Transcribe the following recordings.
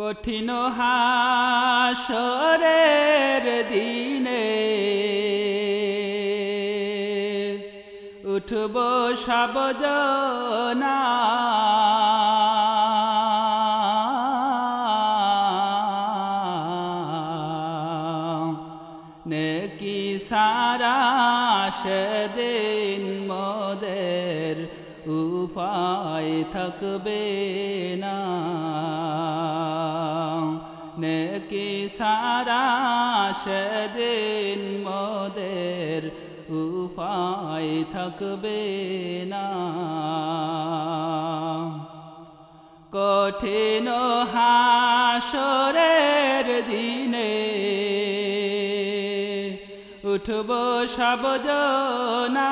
কঠিন হাসরের দিনে উঠব সবজনা। নেকি সারা সেদিন মদের উপায় থাকবে না। নেকি সারা সেদিন মদের উপায় থাকবে না। কঠিন হাসরের দিনে উঠব সবজনা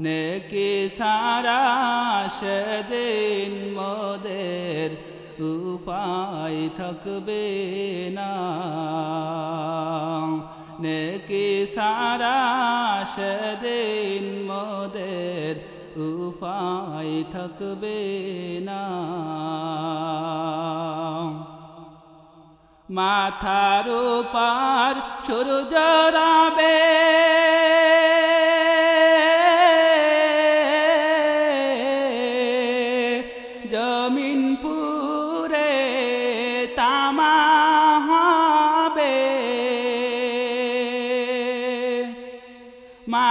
নেকি সারা সেদিন মদের উপায় থাকবে না। নেকি সারা সেদিন মদের উপায় থাকবে না। মাথার পার সূর্য রাবে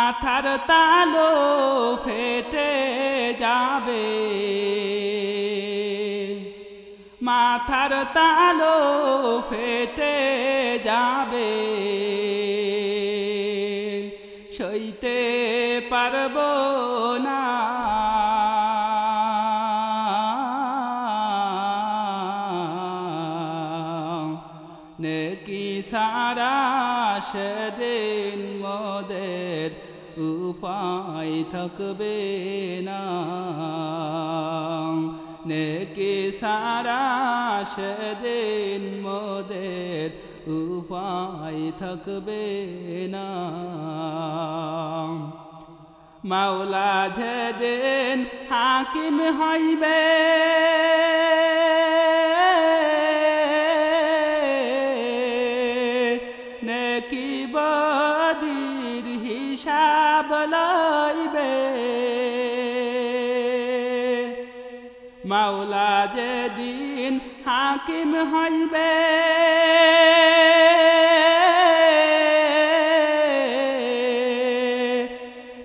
মাথার তালো ফেটে যাবে। মাথার তালো ফেটে যাবে। সইতে পারব না। নেকি সারা সেদিন মদের উপায় থাকবে না। নেকি সারা সেদিন মদের উপায় থাকবে না। মাওলা যেদিন হাকিম হইবে হিসাব লইবে। মাওলা যেদিন হাকিম হইবে।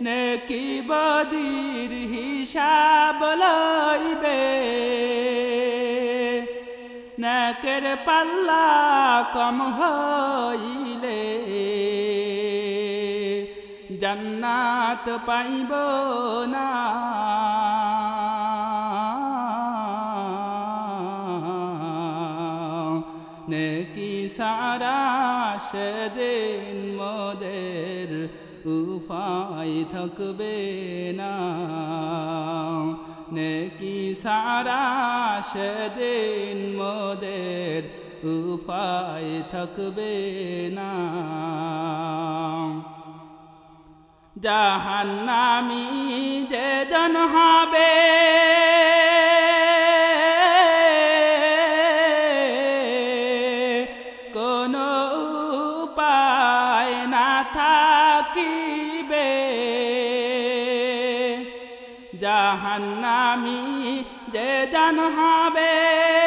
নেকি বদির হিসাব লইবে। নাকের পাল্লা কম হইলে। জান্নাত পাইব না। নেকি সারা সেদিন মদের উপায় থাকবে না। নেকি সারা সেদিন মদের উপায় থাকবে না। জাহান্নামি যে জন হবে। কোন উপায় না থাকিবে। জাহান্নামি যে জন হবে।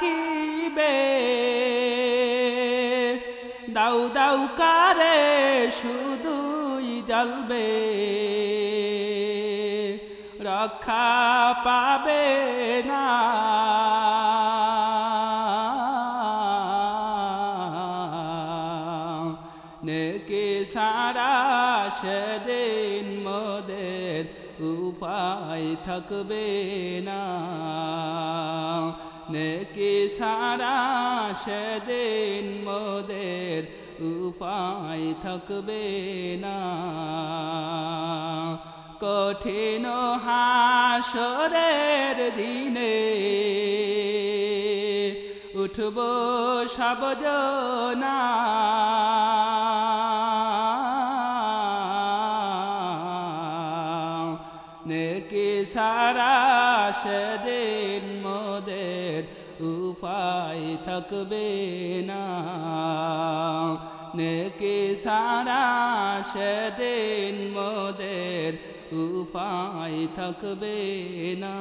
থাকিবে। দাউ দাউ কারে শুধুই জ্বলবে। রক্ষা পাবে না। নেকে সারা সেদিন মদের উপায় থাকবে না। নেকে সারা সেদিন মোদের উপায় থাকবে না। কঠিন হাসরের দিনে উঠব সাবজনা। নেকে সারা সেদিন উপায় থাকবে না। নেকে সারা সেদিন মোদের উপায় থাকবে না।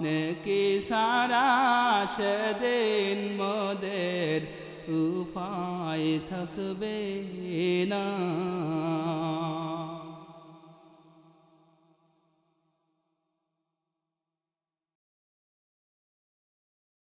নেকে সারা সেদিন মোদের উপায় থাকবে না।